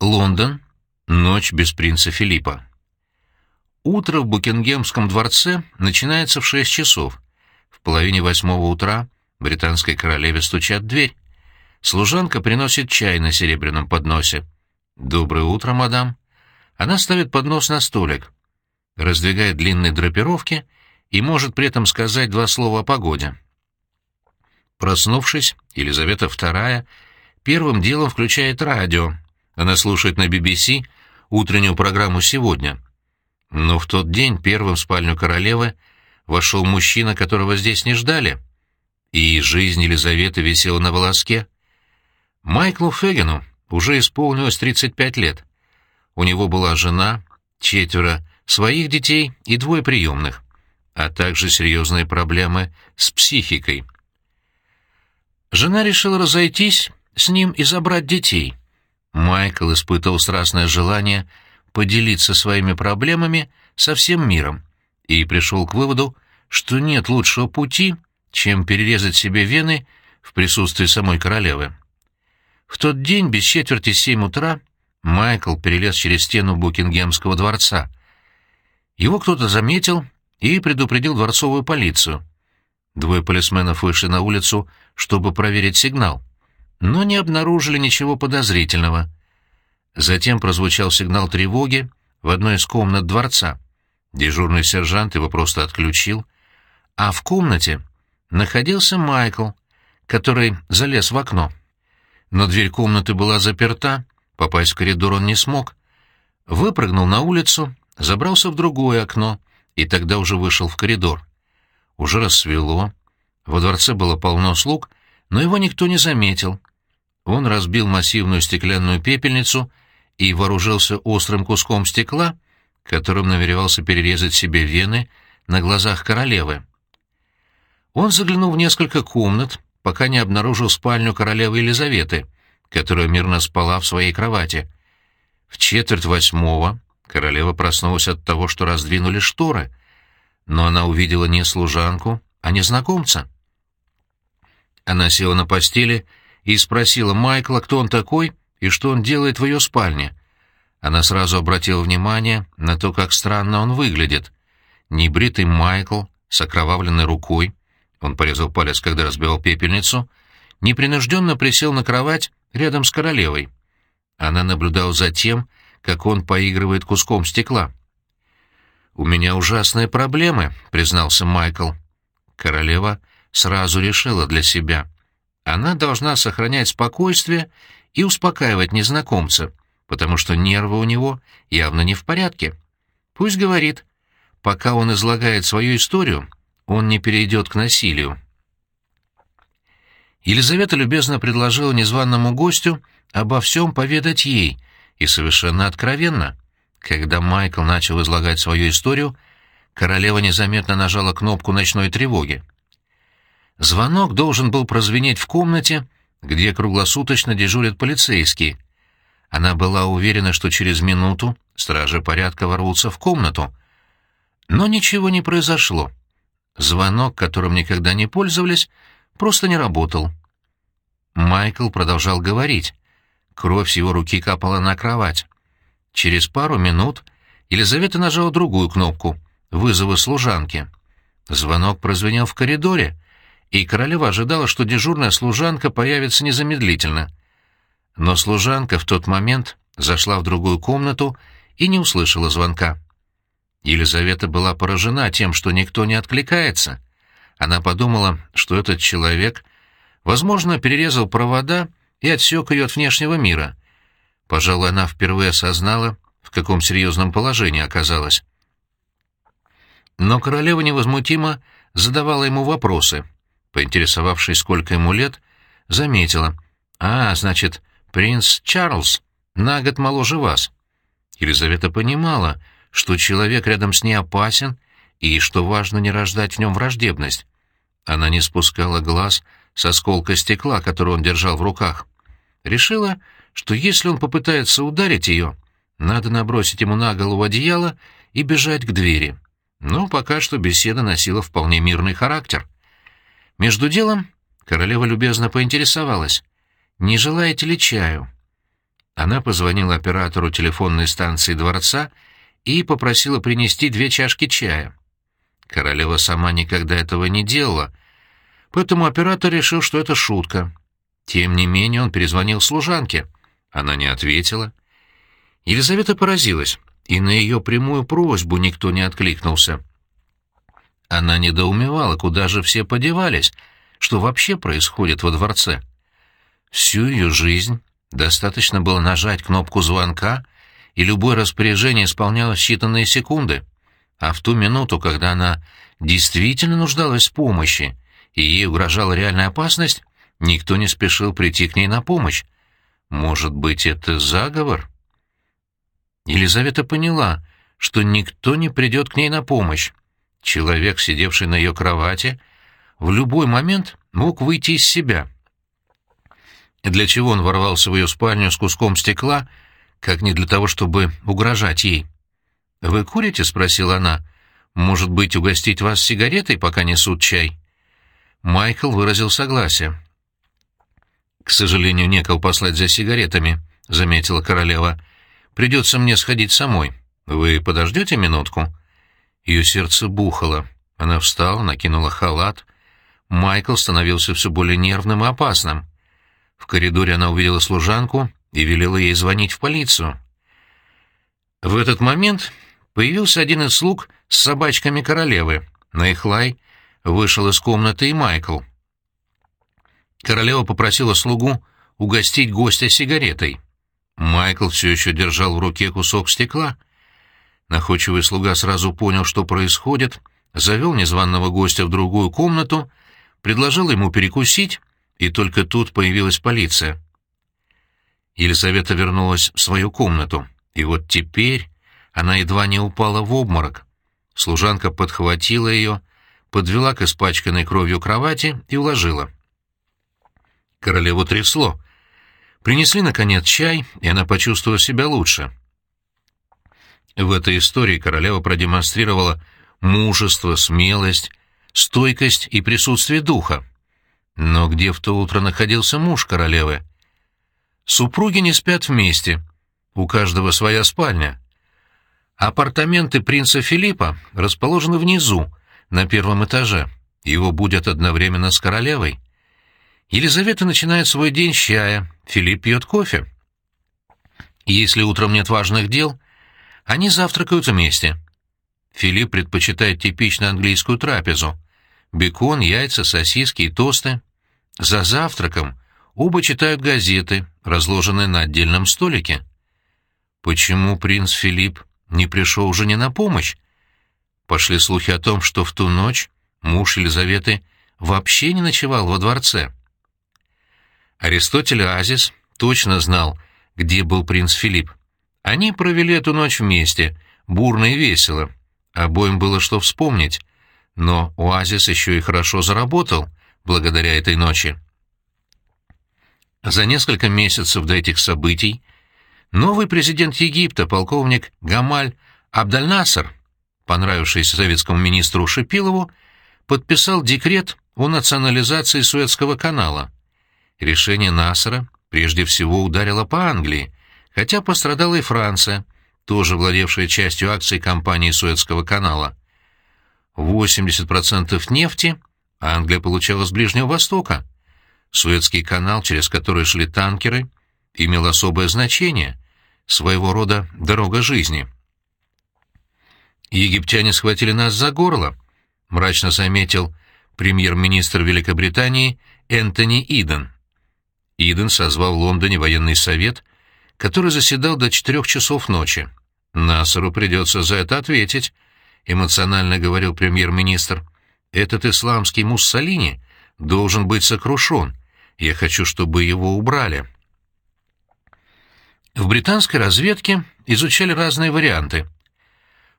Лондон. Ночь без принца Филиппа. Утро в Букингемском дворце начинается в шесть часов. В половине восьмого утра британской королеве стучат дверь. Служанка приносит чай на серебряном подносе. «Доброе утро, мадам». Она ставит поднос на столик, раздвигает длинные драпировки и может при этом сказать два слова о погоде. Проснувшись, Елизавета II первым делом включает радио. Она слушает на BBC утреннюю программу «Сегодня». Но в тот день первым в спальню королевы вошел мужчина, которого здесь не ждали. И жизнь Елизаветы висела на волоске. Майклу Фегину уже исполнилось 35 лет. У него была жена, четверо своих детей и двое приемных, а также серьезные проблемы с психикой. Жена решила разойтись с ним и забрать детей. Майкл испытывал страстное желание поделиться своими проблемами со всем миром и пришел к выводу, что нет лучшего пути, чем перерезать себе вены в присутствии самой королевы. В тот день без четверти семь утра Майкл перелез через стену Букингемского дворца. Его кто-то заметил и предупредил дворцовую полицию. Двое полисменов вышли на улицу, чтобы проверить сигнал, но не обнаружили ничего подозрительного. Затем прозвучал сигнал тревоги в одной из комнат дворца. Дежурный сержант его просто отключил, а в комнате находился Майкл, который залез в окно. Но дверь комнаты была заперта, попасть в коридор он не смог. Выпрыгнул на улицу, забрался в другое окно и тогда уже вышел в коридор. Уже рассвело, во дворце было полно слуг, но его никто не заметил. Он разбил массивную стеклянную пепельницу и вооружился острым куском стекла, которым намеревался перерезать себе вены на глазах королевы. Он заглянул в несколько комнат, пока не обнаружил спальню королевы Елизаветы, которая мирно спала в своей кровати. В четверть восьмого королева проснулась от того, что раздвинули шторы, но она увидела не служанку, а незнакомца. Она села на постели и спросила Майкла, кто он такой и что он делает в ее спальне. Она сразу обратила внимание на то, как странно он выглядит. Небритый Майкл с окровавленной рукой, он порезал палец, когда разбивал пепельницу, непринужденно присел на кровать рядом с королевой. Она наблюдала за тем, как он поигрывает куском стекла. «У меня ужасные проблемы», — признался Майкл. Королева сразу решила для себя. Она должна сохранять спокойствие и успокаивать незнакомца, потому что нервы у него явно не в порядке. Пусть говорит. Пока он излагает свою историю, он не перейдет к насилию. Елизавета любезно предложила незваному гостю обо всем поведать ей, и совершенно откровенно. Когда Майкл начал излагать свою историю, королева незаметно нажала кнопку ночной тревоги. Звонок должен был прозвенеть в комнате, где круглосуточно дежурят полицейские. Она была уверена, что через минуту стражи порядка ворвутся в комнату. Но ничего не произошло. Звонок, которым никогда не пользовались, просто не работал. Майкл продолжал говорить. Кровь с его руки капала на кровать. Через пару минут Елизавета нажала другую кнопку — вызова служанки. Звонок прозвенел в коридоре — и королева ожидала, что дежурная служанка появится незамедлительно. Но служанка в тот момент зашла в другую комнату и не услышала звонка. Елизавета была поражена тем, что никто не откликается. Она подумала, что этот человек, возможно, перерезал провода и отсек ее от внешнего мира. Пожалуй, она впервые осознала, в каком серьезном положении оказалась. Но королева невозмутимо задавала ему вопросы — поинтересовавшись, сколько ему лет, заметила. «А, значит, принц Чарльз на год моложе вас». Елизавета понимала, что человек рядом с ней опасен и, что важно, не рождать в нем враждебность. Она не спускала глаз с осколка стекла, который он держал в руках. Решила, что если он попытается ударить ее, надо набросить ему на голову одеяло и бежать к двери. Но пока что беседа носила вполне мирный характер. Между делом королева любезно поинтересовалась, не желаете ли чаю? Она позвонила оператору телефонной станции дворца и попросила принести две чашки чая. Королева сама никогда этого не делала, поэтому оператор решил, что это шутка. Тем не менее он перезвонил служанке. Она не ответила. Елизавета поразилась, и на ее прямую просьбу никто не откликнулся. Она недоумевала, куда же все подевались, что вообще происходит во дворце. Всю ее жизнь достаточно было нажать кнопку звонка, и любое распоряжение исполнялось считанные секунды. А в ту минуту, когда она действительно нуждалась в помощи, и ей угрожала реальная опасность, никто не спешил прийти к ней на помощь. Может быть, это заговор? Елизавета поняла, что никто не придет к ней на помощь. Человек, сидевший на ее кровати, в любой момент мог выйти из себя. Для чего он ворвался в ее спальню с куском стекла, как не для того, чтобы угрожать ей? «Вы курите?» — спросила она. «Может быть, угостить вас сигаретой, пока несут чай?» Майкл выразил согласие. «К сожалению, некого послать за сигаретами», — заметила королева. «Придется мне сходить самой. Вы подождете минутку?» Ее сердце бухало. Она встала, накинула халат. Майкл становился все более нервным и опасным. В коридоре она увидела служанку и велела ей звонить в полицию. В этот момент появился один из слуг с собачками королевы. На их лай вышел из комнаты и Майкл. Королева попросила слугу угостить гостя сигаретой. Майкл все еще держал в руке кусок стекла. Находчивый слуга сразу понял, что происходит, завел незваного гостя в другую комнату, предложил ему перекусить, и только тут появилась полиция. Елизавета вернулась в свою комнату, и вот теперь она едва не упала в обморок. Служанка подхватила ее, подвела к испачканной кровью кровати и уложила. Королеву трясло. Принесли, наконец, чай, и она почувствовала себя лучше. В этой истории королева продемонстрировала мужество, смелость, стойкость и присутствие духа. Но где в то утро находился муж королевы? Супруги не спят вместе, у каждого своя спальня. Апартаменты принца Филиппа расположены внизу, на первом этаже. Его будет одновременно с королевой. Елизавета начинает свой день с чая, Филипп пьет кофе. Если утром нет важных дел, они завтракают вместе. Филипп предпочитает типично английскую трапезу. Бекон, яйца, сосиски и тосты. За завтраком оба читают газеты, разложенные на отдельном столике. Почему принц Филипп не пришел жене на помощь? Пошли слухи о том, что в ту ночь муж Елизаветы вообще не ночевал во дворце. Аристотель Азис точно знал, где был принц Филипп. Они провели эту ночь вместе, бурно и весело. Обоим было что вспомнить. Но Оазис еще и хорошо заработал благодаря этой ночи. За несколько месяцев до этих событий новый президент Египта, полковник Гамаль Абдальнасар, понравившийся советскому министру Шипилову, подписал декрет о национализации Суэцкого канала. Решение Насара прежде всего ударило по Англии, хотя пострадала и Франция, тоже владевшая частью акций компании Суэцкого канала. 80% нефти Англия получала с Ближнего Востока. Суэцкий канал, через который шли танкеры, имел особое значение, своего рода дорога жизни. «Египтяне схватили нас за горло», — мрачно заметил премьер-министр Великобритании Энтони Иден. Иден созвал в Лондоне военный совет, который заседал до четырех часов ночи. «Насару придется за это ответить», — эмоционально говорил премьер-министр. «Этот исламский Муссолини должен быть сокрушен. Я хочу, чтобы его убрали». В британской разведке изучали разные варианты.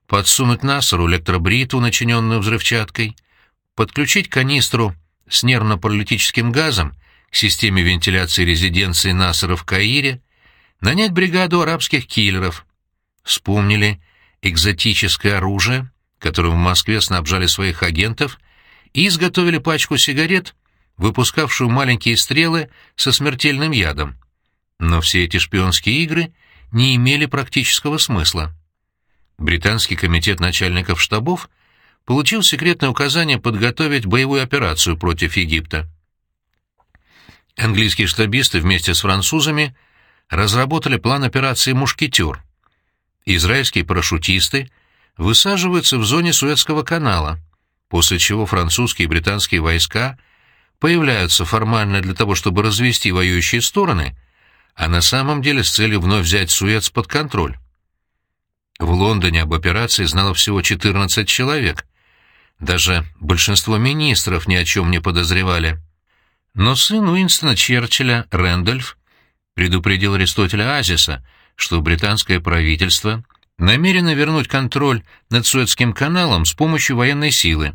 Подсунуть Насару электробриту, начиненную взрывчаткой, подключить канистру с нервно-паралитическим газом к системе вентиляции резиденции Насара в Каире, нанять бригаду арабских киллеров. Вспомнили экзотическое оружие, которым в Москве снабжали своих агентов, и изготовили пачку сигарет, выпускавшую маленькие стрелы со смертельным ядом. Но все эти шпионские игры не имели практического смысла. Британский комитет начальников штабов получил секретное указание подготовить боевую операцию против Египта. Английские штабисты вместе с французами разработали план операции «Мушкетер». Израильские парашютисты высаживаются в зоне Суэцкого канала, после чего французские и британские войска появляются формально для того, чтобы развести воюющие стороны, а на самом деле с целью вновь взять Суэц под контроль. В Лондоне об операции знало всего 14 человек. Даже большинство министров ни о чем не подозревали. Но сын Уинстона Черчилля, Рэндольф, предупредил Аристотеля Азиса, что британское правительство намерено вернуть контроль над Суэцким каналом с помощью военной силы.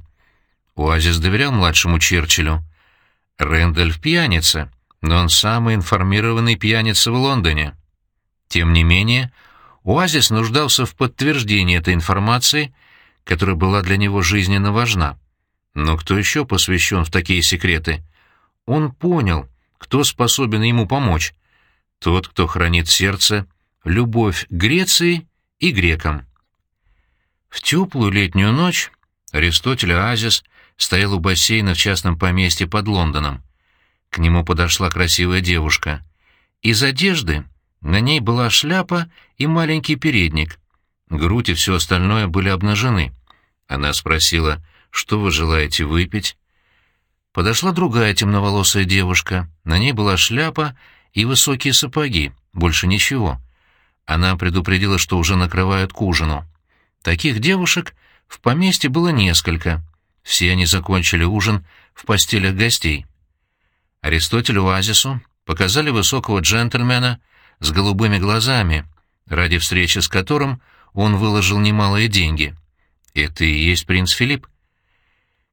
Оазис доверял младшему Черчиллю. Рэндольф пьяница, но он самый информированный пьяница в Лондоне. Тем не менее, Оазис нуждался в подтверждении этой информации, которая была для него жизненно важна. Но кто еще посвящен в такие секреты? Он понял, кто способен ему помочь. Тот, кто хранит сердце любовь Греции и грекам. В теплую летнюю ночь Аристотель Оазис стоял у бассейна в частном поместье под Лондоном. К нему подошла красивая девушка. Из одежды на ней была шляпа и маленький передник. Грудь и все остальное были обнажены. Она спросила, что вы желаете выпить? Подошла другая темноволосая девушка. На ней была шляпа и высокие сапоги, больше ничего. Она предупредила, что уже накрывают к ужину. Таких девушек в поместье было несколько. Все они закончили ужин в постелях гостей. Аристотелю Оазису показали высокого джентльмена — с голубыми глазами, ради встречи с которым он выложил немалые деньги. Это и есть принц Филипп.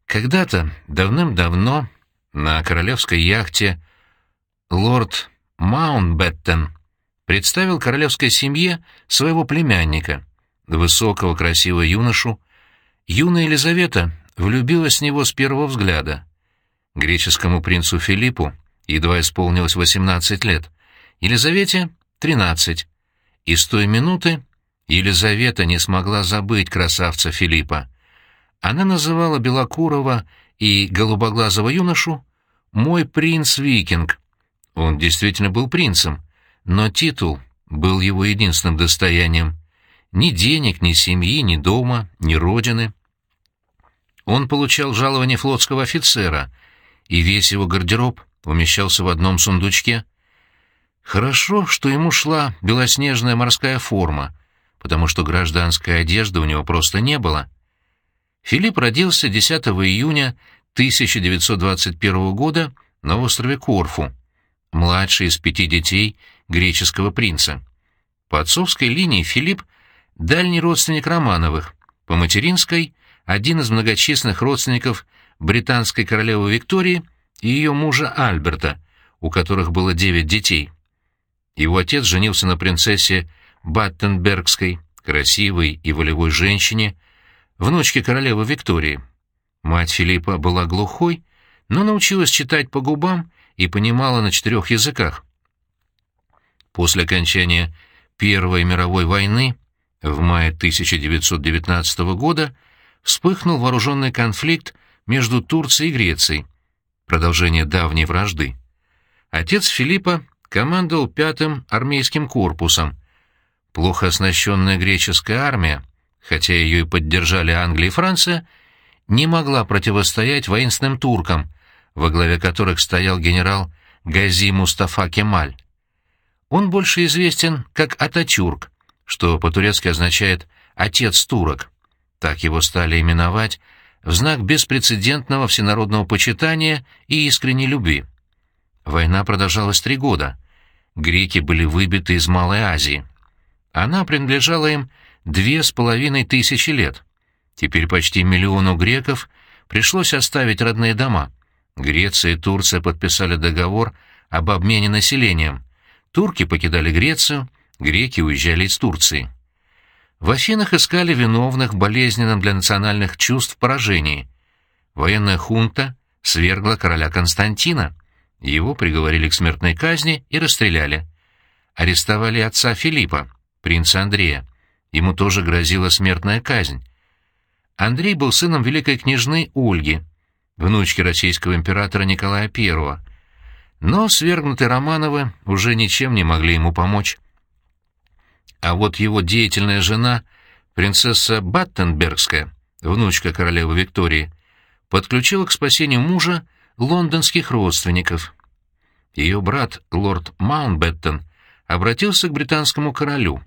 Когда-то, давным-давно, на королевской яхте лорд Маунтбеттен представил королевской семье своего племянника, высокого красивого юношу. Юная Елизавета влюбилась в него с первого взгляда. Греческому принцу Филиппу едва исполнилось 18 лет — Елизавете — тринадцать. И с той минуты Елизавета не смогла забыть красавца Филиппа. Она называла Белокурова и голубоглазого юношу «мой принц-викинг». Он действительно был принцем, но титул был его единственным достоянием. Ни денег, ни семьи, ни дома, ни родины. Он получал жалование флотского офицера, и весь его гардероб умещался в одном сундучке. Хорошо, что ему шла белоснежная морская форма, потому что гражданской одежды у него просто не было. Филипп родился 10 июня 1921 года на острове Корфу, младший из пяти детей греческого принца. По отцовской линии Филипп — дальний родственник Романовых, по материнской — один из многочисленных родственников британской королевы Виктории и ее мужа Альберта, у которых было девять детей. Его отец женился на принцессе Баттенбергской, красивой и волевой женщине, внучке королевы Виктории. Мать Филиппа была глухой, но научилась читать по губам и понимала на четырех языках. После окончания Первой мировой войны в мае 1919 года вспыхнул вооруженный конфликт между Турцией и Грецией, продолжение давней вражды. Отец Филиппа командовал пятым армейским корпусом. Плохо оснащенная греческая армия, хотя ее и поддержали Англия и Франция, не могла противостоять воинственным туркам, во главе которых стоял генерал Гази Мустафа Кемаль. Он больше известен как Ататюрк, что по-турецки означает «отец турок». Так его стали именовать в знак беспрецедентного всенародного почитания и искренней любви. Война продолжалась три года греки были выбиты из Малой Азии. Она принадлежала им две с половиной тысячи лет. Теперь почти миллиону греков пришлось оставить родные дома. Греция и Турция подписали договор об обмене населением. Турки покидали Грецию, греки уезжали из Турции. В Афинах искали виновных в болезненном для национальных чувств поражении. Военная хунта свергла короля Константина. Его приговорили к смертной казни и расстреляли. арестовали отца Филиппа, принца Андрея. Ему тоже грозила смертная казнь. Андрей был сыном великой княжны Ольги, внучки российского императора Николая I. Но свергнутые Романовы уже ничем не могли ему помочь. А вот его деятельная жена, принцесса Баттенбергская, внучка королевы Виктории, подключила к спасению мужа лондонских родственников. Ее брат, лорд Маунтбеттен, обратился к британскому королю.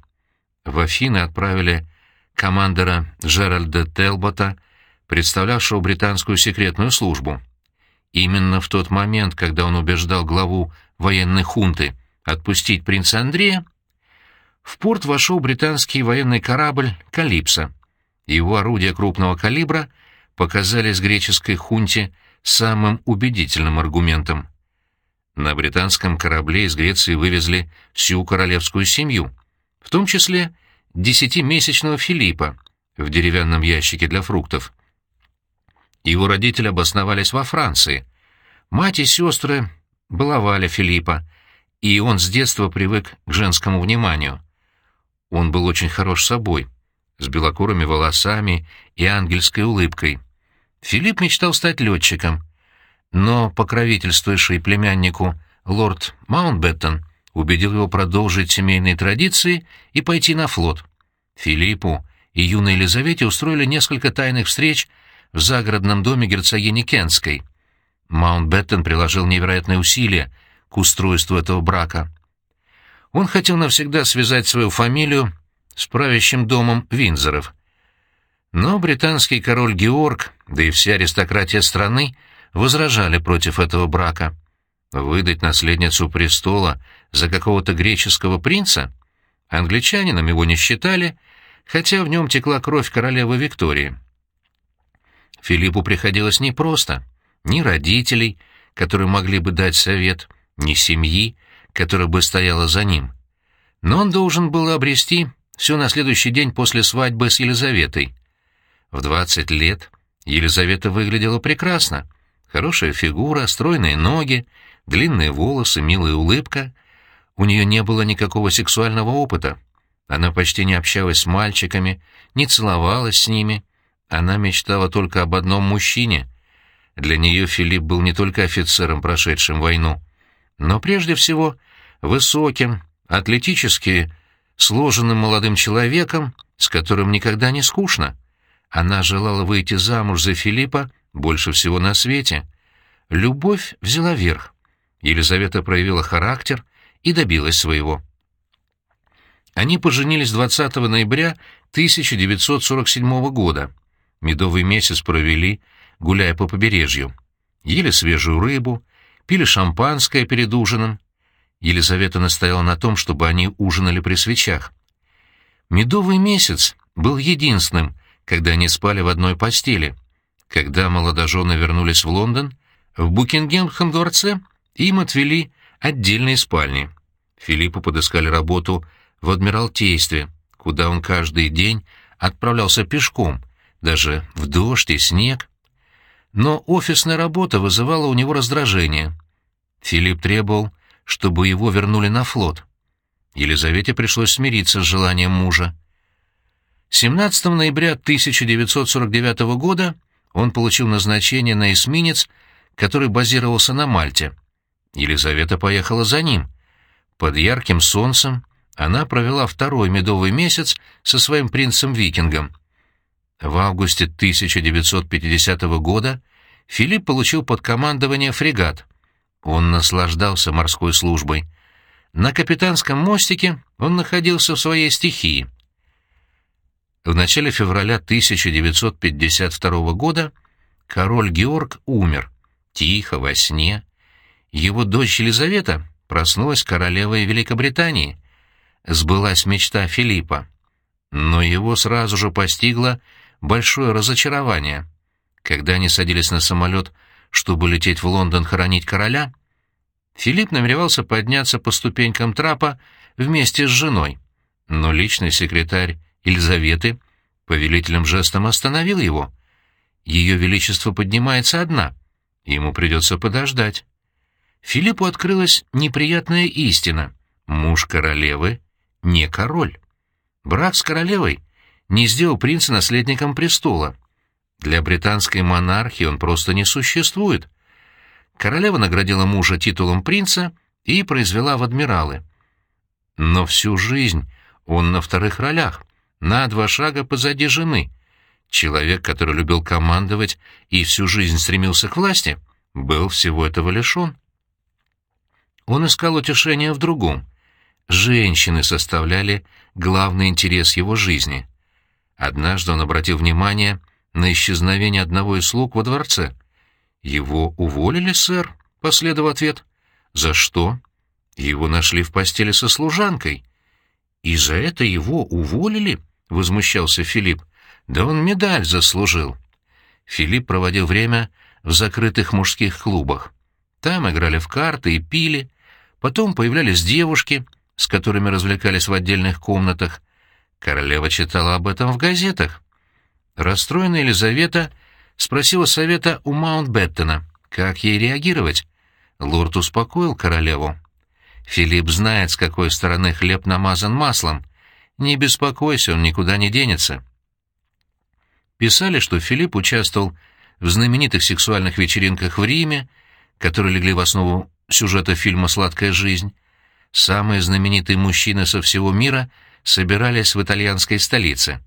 В Афины отправили командора Джеральда Телбота, представлявшего британскую секретную службу. Именно в тот момент, когда он убеждал главу военной хунты отпустить принца Андрея, в порт вошел британский военный корабль «Калипсо». Его орудия крупного калибра показались греческой хунте самым убедительным аргументом. На британском корабле из Греции вывезли всю королевскую семью, в том числе десятимесячного Филиппа в деревянном ящике для фруктов. Его родители обосновались во Франции. Мать и сестры баловали Филиппа, и он с детства привык к женскому вниманию. Он был очень хорош собой, с белокурыми волосами и ангельской улыбкой. Филипп мечтал стать летчиком, но покровительствующий племяннику лорд Маунтбеттон убедил его продолжить семейные традиции и пойти на флот. Филиппу и юной Елизавете устроили несколько тайных встреч в загородном доме герцогини Кентской. Маунтбеттен приложил невероятные усилия к устройству этого брака. Он хотел навсегда связать свою фамилию с правящим домом Винзоров. Но британский король Георг, да и вся аристократия страны, возражали против этого брака. Выдать наследницу престола за какого-то греческого принца? Англичанином его не считали, хотя в нем текла кровь королевы Виктории. Филиппу приходилось непросто. Ни родителей, которые могли бы дать совет, ни семьи, которая бы стояла за ним. Но он должен был обрести все на следующий день после свадьбы с Елизаветой. В двадцать лет Елизавета выглядела прекрасно. Хорошая фигура, стройные ноги, длинные волосы, милая улыбка. У нее не было никакого сексуального опыта. Она почти не общалась с мальчиками, не целовалась с ними. Она мечтала только об одном мужчине. Для нее Филипп был не только офицером, прошедшим войну, но прежде всего высоким, атлетически сложенным молодым человеком, с которым никогда не скучно. Она желала выйти замуж за Филиппа больше всего на свете. Любовь взяла верх. Елизавета проявила характер и добилась своего. Они поженились 20 ноября 1947 года. Медовый месяц провели, гуляя по побережью. Ели свежую рыбу, пили шампанское перед ужином. Елизавета настояла на том, чтобы они ужинали при свечах. Медовый месяц был единственным, когда они спали в одной постели. Когда молодожены вернулись в Лондон, в Букингемском дворце им отвели отдельные спальни. Филиппу подыскали работу в Адмиралтействе, куда он каждый день отправлялся пешком, даже в дождь и снег. Но офисная работа вызывала у него раздражение. Филипп требовал, чтобы его вернули на флот. Елизавете пришлось смириться с желанием мужа. 17 ноября 1949 года он получил назначение на эсминец, который базировался на Мальте. Елизавета поехала за ним. Под ярким солнцем она провела второй медовый месяц со своим принцем-викингом. В августе 1950 года Филипп получил под командование фрегат. Он наслаждался морской службой. На капитанском мостике он находился в своей стихии. В начале февраля 1952 года король Георг умер, тихо, во сне. Его дочь Елизавета проснулась королевой Великобритании. Сбылась мечта Филиппа. Но его сразу же постигло большое разочарование. Когда они садились на самолет, чтобы лететь в Лондон хоронить короля, Филипп намеревался подняться по ступенькам трапа вместе с женой. Но личный секретарь Елизаветы повелительным жестом остановил его. Ее Величество поднимается одна. Ему придется подождать. Филиппу открылась неприятная истина. Муж королевы не король. Брак с королевой не сделал принца наследником престола. Для британской монархии он просто не существует. Королева наградила мужа титулом принца и произвела в адмиралы. Но всю жизнь он на вторых ролях, на два шага позади жены. Человек, который любил командовать и всю жизнь стремился к власти, был всего этого лишен. Он искал утешения в другом. Женщины составляли главный интерес его жизни. Однажды он обратил внимание на исчезновение одного из слуг во дворце. «Его уволили, сэр?» — последовал ответ. «За что?» «Его нашли в постели со служанкой». «И за это его уволили?» — возмущался Филипп. «Да он медаль заслужил». Филипп проводил время в закрытых мужских клубах. Там играли в карты и пили. Потом появлялись девушки, с которыми развлекались в отдельных комнатах. Королева читала об этом в газетах. Расстроенная Елизавета спросила совета у Маунтбеттена, как ей реагировать. Лорд успокоил королеву. «Филипп знает, с какой стороны хлеб намазан маслом. Не беспокойся, он никуда не денется». Писали, что Филипп участвовал в знаменитых сексуальных вечеринках в Риме, которые легли в основу сюжета фильма «Сладкая жизнь». Самые знаменитые мужчины со всего мира собирались в итальянской столице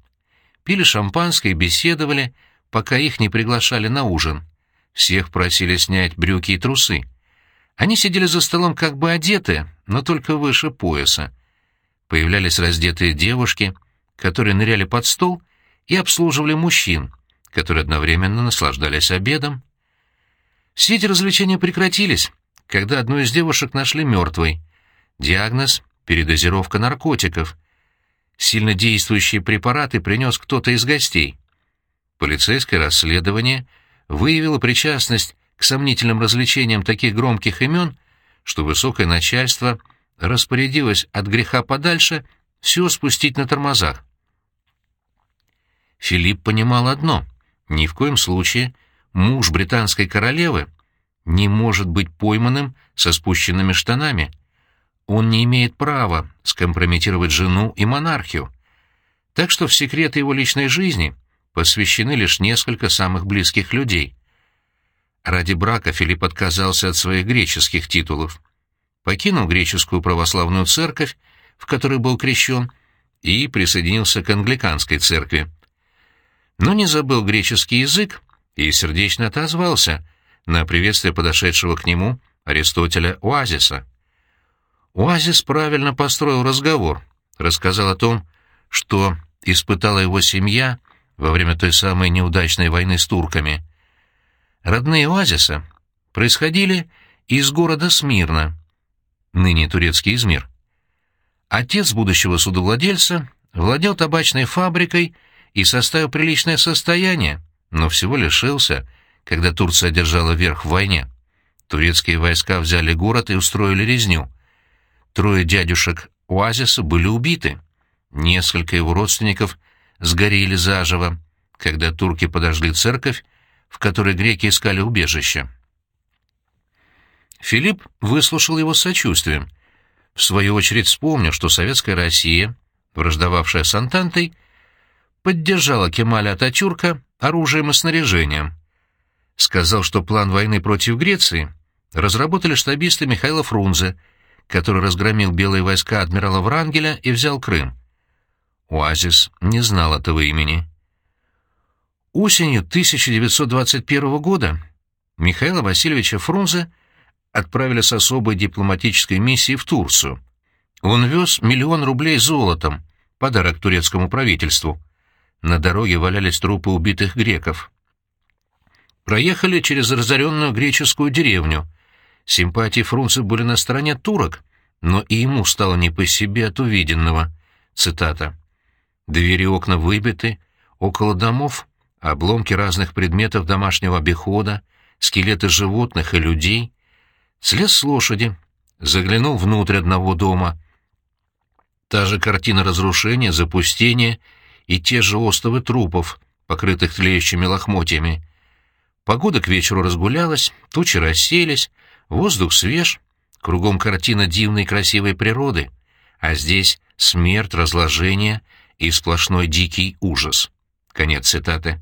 пили шампанское и беседовали, пока их не приглашали на ужин. Всех просили снять брюки и трусы. Они сидели за столом как бы одетые, но только выше пояса. Появлялись раздетые девушки, которые ныряли под стол и обслуживали мужчин, которые одновременно наслаждались обедом. Все эти развлечения прекратились, когда одну из девушек нашли мертвой. Диагноз — передозировка наркотиков — Сильно действующие препараты принес кто-то из гостей. Полицейское расследование выявило причастность к сомнительным развлечениям таких громких имен, что высокое начальство распорядилось от греха подальше все спустить на тормозах. Филипп понимал одно — ни в коем случае муж британской королевы не может быть пойманным со спущенными штанами — он не имеет права скомпрометировать жену и монархию. Так что в секреты его личной жизни посвящены лишь несколько самых близких людей. Ради брака Филипп отказался от своих греческих титулов. Покинул греческую православную церковь, в которой был крещен, и присоединился к англиканской церкви. Но не забыл греческий язык и сердечно отозвался на приветствие подошедшего к нему Аристотеля Оазиса. Оазис правильно построил разговор, рассказал о том, что испытала его семья во время той самой неудачной войны с турками. Родные Оазиса происходили из города Смирна, ныне турецкий Измир. Отец будущего судовладельца владел табачной фабрикой и составил приличное состояние, но всего лишился, когда Турция одержала верх в войне. Турецкие войска взяли город и устроили резню — Трое дядюшек Оазиса были убиты. Несколько его родственников сгорели заживо, когда турки подожгли церковь, в которой греки искали убежище. Филипп выслушал его с сочувствием. В свою очередь вспомнил, что советская Россия, враждовавшая с Антантой, поддержала Кемаля Ататюрка оружием и снаряжением. Сказал, что план войны против Греции разработали штабисты Михаила Фрунзе — который разгромил белые войска адмирала Врангеля и взял Крым. Оазис не знал этого имени. Осенью 1921 года Михаила Васильевича Фрунзе отправили с особой дипломатической миссией в Турцию. Он вез миллион рублей золотом, подарок турецкому правительству. На дороге валялись трупы убитых греков. Проехали через разоренную греческую деревню — Симпатии Фрунзе были на стороне турок, но и ему стало не по себе от увиденного. Цитата. «Двери и окна выбиты, около домов обломки разных предметов домашнего обихода, скелеты животных и людей. Слез с лошади, заглянул внутрь одного дома. Та же картина разрушения, запустения и те же остовы трупов, покрытых тлеющими лохмотьями. Погода к вечеру разгулялась, тучи расселись, Воздух свеж, кругом картина дивной красивой природы, а здесь смерть, разложение и сплошной дикий ужас. Конец цитаты.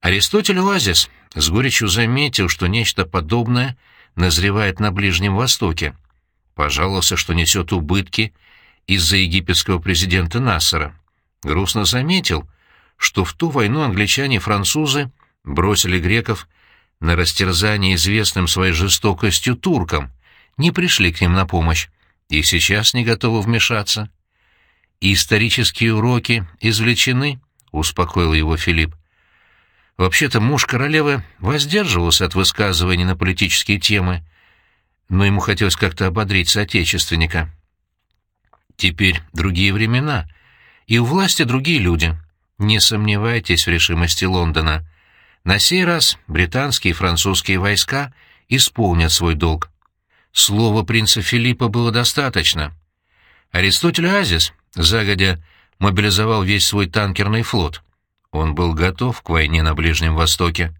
Аристотель Оазис с горечью заметил, что нечто подобное назревает на Ближнем Востоке. Пожаловался, что несет убытки из-за египетского президента Нассера. Грустно заметил, что в ту войну англичане и французы бросили греков на растерзание известным своей жестокостью туркам, не пришли к ним на помощь и сейчас не готовы вмешаться. «Исторические уроки извлечены», — успокоил его Филипп. Вообще-то муж королевы воздерживался от высказываний на политические темы, но ему хотелось как-то ободрить соотечественника. Теперь другие времена, и у власти другие люди. Не сомневайтесь в решимости Лондона. На сей раз британские и французские войска исполнят свой долг. Слова принца Филиппа было достаточно. Аристотель Азис загодя мобилизовал весь свой танкерный флот. Он был готов к войне на Ближнем Востоке.